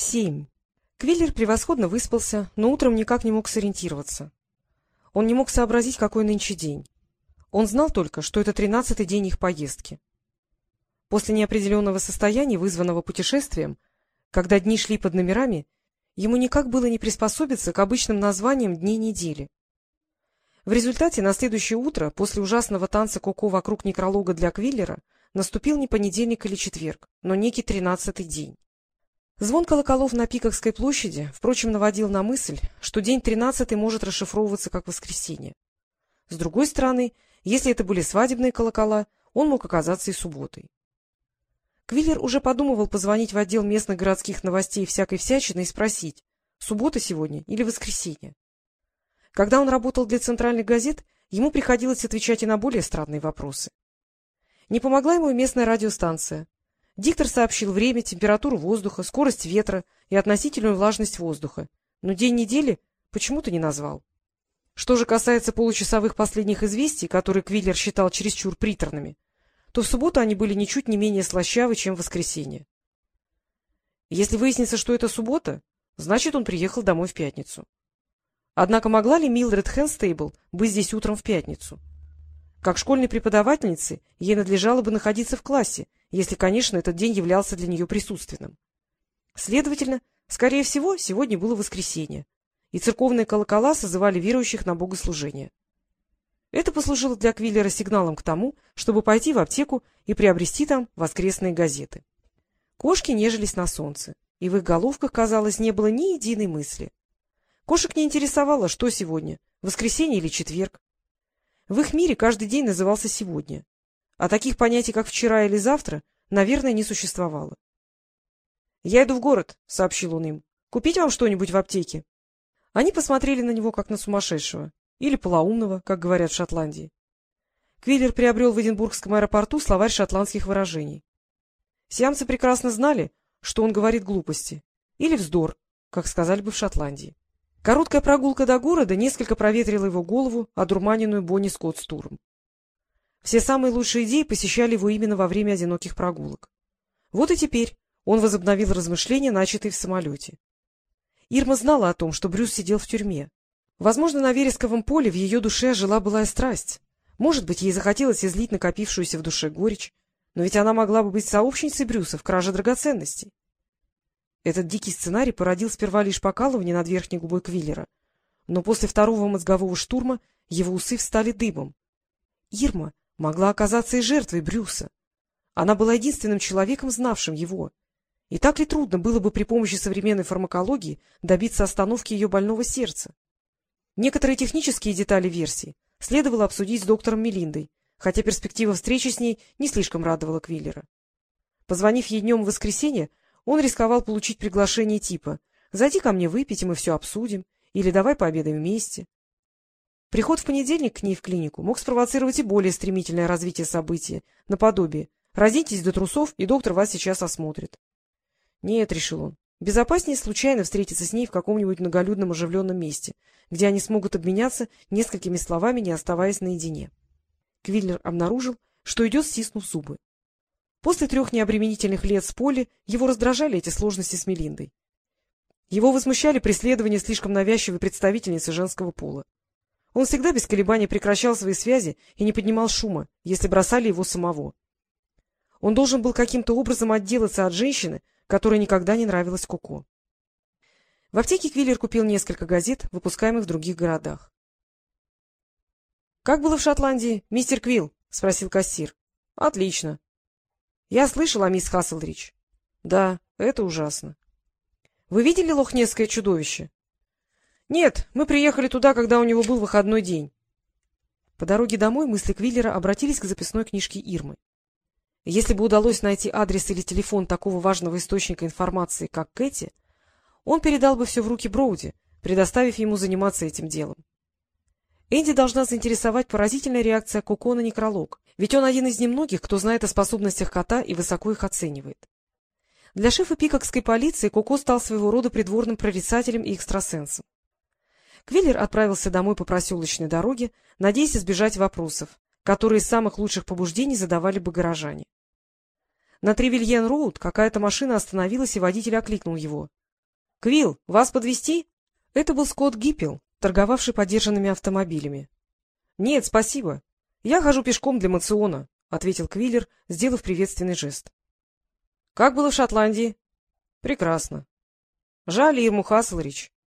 Семь. Квиллер превосходно выспался, но утром никак не мог сориентироваться. Он не мог сообразить, какой нынче день. Он знал только, что это тринадцатый день их поездки. После неопределенного состояния, вызванного путешествием, когда дни шли под номерами, ему никак было не приспособиться к обычным названиям дней недели. В результате на следующее утро, после ужасного танца Коко вокруг некролога для Квиллера, наступил не понедельник или четверг, но некий тринадцатый день. Звон колоколов на Пиковской площади, впрочем, наводил на мысль, что день тринадцатый может расшифровываться как воскресенье. С другой стороны, если это были свадебные колокола, он мог оказаться и субботой. Квиллер уже подумывал позвонить в отдел местных городских новостей всякой всячины и спросить, суббота сегодня или воскресенье. Когда он работал для центральных газет, ему приходилось отвечать и на более странные вопросы. Не помогла ему местная радиостанция. Диктор сообщил время, температуру воздуха, скорость ветра и относительную влажность воздуха, но день недели почему-то не назвал. Что же касается получасовых последних известий, которые Квиллер считал чересчур приторными, то в субботу они были ничуть не менее слащавы, чем в воскресенье. Если выяснится, что это суббота, значит, он приехал домой в пятницу. Однако могла ли Милдред Хенстейбл быть здесь утром в пятницу? Как школьной преподавательнице ей надлежало бы находиться в классе, если, конечно, этот день являлся для нее присутственным. Следовательно, скорее всего, сегодня было воскресенье, и церковные колокола созывали верующих на богослужение. Это послужило для Квиллера сигналом к тому, чтобы пойти в аптеку и приобрести там воскресные газеты. Кошки нежились на солнце, и в их головках, казалось, не было ни единой мысли. Кошек не интересовало, что сегодня, воскресенье или четверг. В их мире каждый день назывался «сегодня», а таких понятий, как «вчера» или «завтра», наверное, не существовало. — Я иду в город, — сообщил он им. — Купить вам что-нибудь в аптеке? Они посмотрели на него, как на сумасшедшего, или полоумного, как говорят в Шотландии. Квиллер приобрел в Эдинбургском аэропорту словарь шотландских выражений. Сиамцы прекрасно знали, что он говорит глупости, или вздор, как сказали бы в Шотландии. Короткая прогулка до города несколько проветрила его голову, одурманенную Бонни Скотт Стурм. Все самые лучшие идеи посещали его именно во время одиноких прогулок. Вот и теперь он возобновил размышления, начатые в самолете. Ирма знала о том, что Брюс сидел в тюрьме. Возможно, на вересковом поле в ее душе жила былая страсть. Может быть, ей захотелось излить накопившуюся в душе горечь, но ведь она могла бы быть сообщницей Брюса в краже драгоценностей. Этот дикий сценарий породил сперва лишь покалывание над верхней губой Квиллера, но после второго мозгового штурма его усы встали дыбом. Ирма могла оказаться и жертвой Брюса. Она была единственным человеком, знавшим его. И так ли трудно было бы при помощи современной фармакологии добиться остановки ее больного сердца? Некоторые технические детали версии следовало обсудить с доктором Мелиндой, хотя перспектива встречи с ней не слишком радовала Квиллера. Позвонив ей днем в воскресенье, он рисковал получить приглашение типа «Зайди ко мне выпить, и мы все обсудим» или «Давай пообедаем вместе». Приход в понедельник к ней в клинику мог спровоцировать и более стремительное развитие события, наподобие «Разитесь до трусов, и доктор вас сейчас осмотрит». Нет, — решил он, — безопаснее случайно встретиться с ней в каком-нибудь многолюдном оживленном месте, где они смогут обменяться несколькими словами, не оставаясь наедине. Квиллер обнаружил, что идет, стиснув зубы. После трех необременительных лет с Поли его раздражали эти сложности с Мелиндой. Его возмущали преследования слишком навязчивой представительницы женского пола. Он всегда без колебаний прекращал свои связи и не поднимал шума, если бросали его самого. Он должен был каким-то образом отделаться от женщины, которая никогда не нравилась Коко. В аптеке Квиллер купил несколько газет, выпускаемых в других городах. — Как было в Шотландии, мистер Квилл? — спросил кассир. — Отлично. — Я слышал о мисс Хасселрич. — Да, это ужасно. — Вы видели лохнесское чудовище? — Нет, мы приехали туда, когда у него был выходной день. По дороге домой мысли Квиллера обратились к записной книжке Ирмы. Если бы удалось найти адрес или телефон такого важного источника информации, как Кэти, он передал бы все в руки Броуди, предоставив ему заниматься этим делом. Энди должна заинтересовать поразительная реакция Коко на некролог, ведь он один из немногих, кто знает о способностях кота и высоко их оценивает. Для шефа пикокской полиции Коко стал своего рода придворным прорицателем и экстрасенсом. Квиллер отправился домой по проселочной дороге, надеясь избежать вопросов, которые из самых лучших побуждений задавали бы горожане. На Тревильен-Роуд какая-то машина остановилась, и водитель окликнул его. — Квилл, вас подвести? Это был Скотт Гиппел, торговавший подержанными автомобилями. — Нет, спасибо. Я хожу пешком для мациона, — ответил Квиллер, сделав приветственный жест. — Как было в Шотландии? — Прекрасно. — Жаль Ирму Хаслрич. —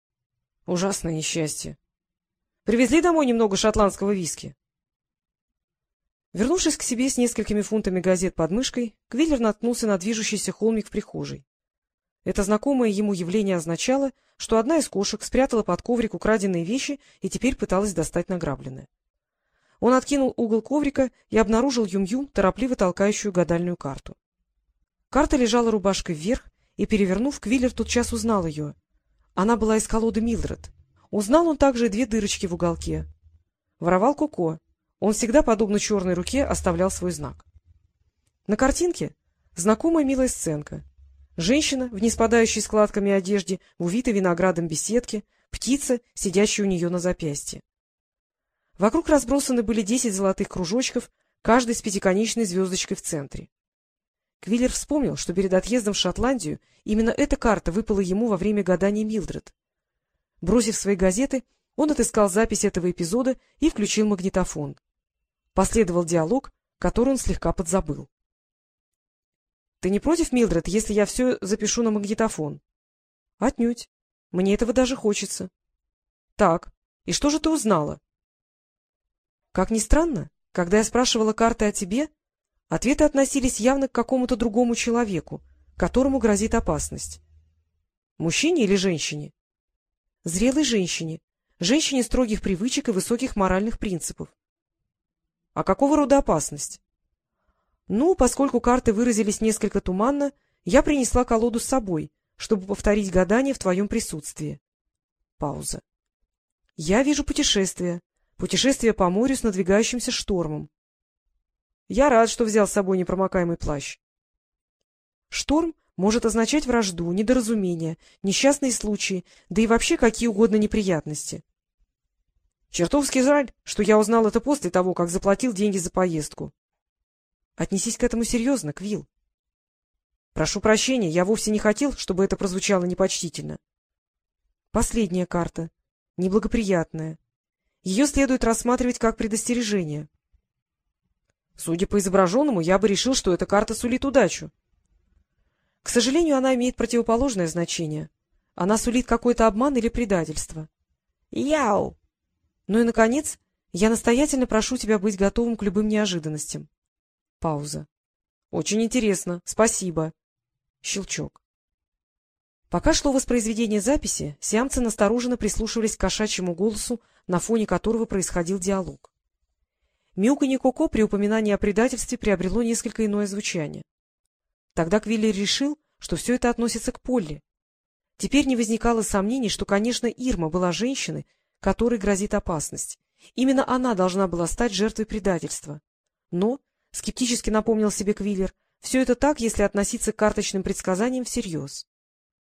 Ужасное несчастье. — Привезли домой немного шотландского виски? Вернувшись к себе с несколькими фунтами газет под мышкой, Квиллер наткнулся на движущийся холмик в прихожей. Это знакомое ему явление означало, что одна из кошек спрятала под коврик украденные вещи и теперь пыталась достать награбленное. Он откинул угол коврика и обнаружил Юм-Юм, торопливо толкающую гадальную карту. Карта лежала рубашкой вверх, и, перевернув, Квиллер тотчас узнал ее. Она была из колоды Милдред. Узнал он также две дырочки в уголке. Воровал Коко. Он всегда, подобно черной руке, оставлял свой знак. На картинке знакомая милая сценка. Женщина в неспадающей складками одежде, в увитой виноградом беседке, птица, сидящая у нее на запястье. Вокруг разбросаны были десять золотых кружочков, каждый с пятиконечной звездочкой в центре. Квиллер вспомнил, что перед отъездом в Шотландию именно эта карта выпала ему во время гадания Милдред. Бросив свои газеты, он отыскал запись этого эпизода и включил магнитофон. Последовал диалог, который он слегка подзабыл. — Ты не против, Милдред, если я все запишу на магнитофон? — Отнюдь. Мне этого даже хочется. — Так, и что же ты узнала? Как ни странно, когда я спрашивала карты о тебе, ответы относились явно к какому-то другому человеку, которому грозит опасность. Мужчине или женщине? Зрелой женщине, женщине строгих привычек и высоких моральных принципов. А какого рода опасность? Ну, поскольку карты выразились несколько туманно, я принесла колоду с собой, чтобы повторить гадание в твоем присутствии. Пауза. Я вижу путешествие, Путешествие по морю с надвигающимся штормом. Я рад, что взял с собой непромокаемый плащ. Шторм может означать вражду, недоразумение, несчастные случаи, да и вообще какие угодно неприятности. Чертовски жаль, что я узнал это после того, как заплатил деньги за поездку. Отнесись к этому серьезно, Квилл. Прошу прощения, я вовсе не хотел, чтобы это прозвучало непочтительно. Последняя карта. Неблагоприятная. Ее следует рассматривать как предостережение. Судя по изображенному, я бы решил, что эта карта сулит удачу. К сожалению, она имеет противоположное значение. Она сулит какой-то обман или предательство. Яу! Ну и, наконец, я настоятельно прошу тебя быть готовым к любым неожиданностям. Пауза. Очень интересно. Спасибо. Щелчок. Пока шло воспроизведение записи, сиамцы настороженно прислушивались к кошачьему голосу, на фоне которого происходил диалог. Мяуканье Коко при упоминании о предательстве приобрело несколько иное звучание. Тогда Квиллер решил, что все это относится к Полли. Теперь не возникало сомнений, что, конечно, Ирма была женщиной, которой грозит опасность. Именно она должна была стать жертвой предательства. Но, скептически напомнил себе Квиллер, все это так, если относиться к карточным предсказаниям всерьез.